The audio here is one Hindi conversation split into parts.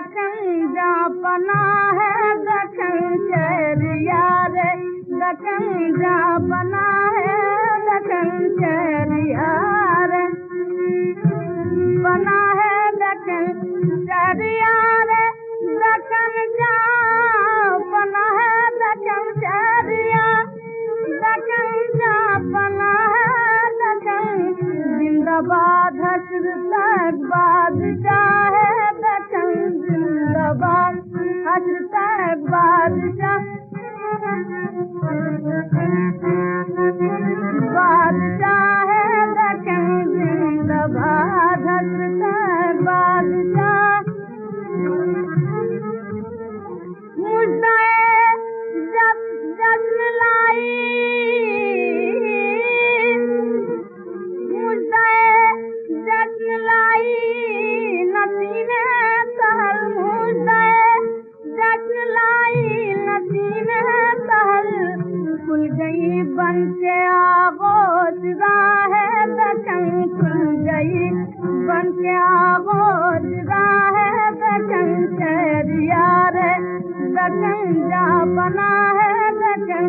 दखन जापना है दखन चरिया रे। दखन जापना है दखन चरिया रे। बना है दखन चरिया रे। दखन जापना है दखन चरिया दखन जापना है दखन जिंदाबाद हसर तक बाद चाहे बादशाह गई बन के आगोश है दखन शहरिया रे। दखन जा बना है दखन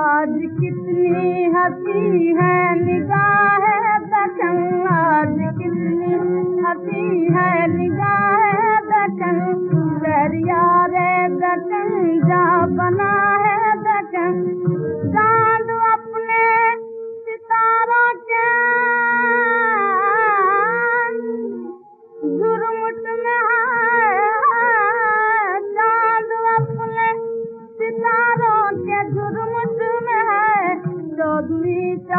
आज कितनी हंसी है निगाह दखन आज कितनी हंसी है निगाह दखन दरिया रे दखन जा बना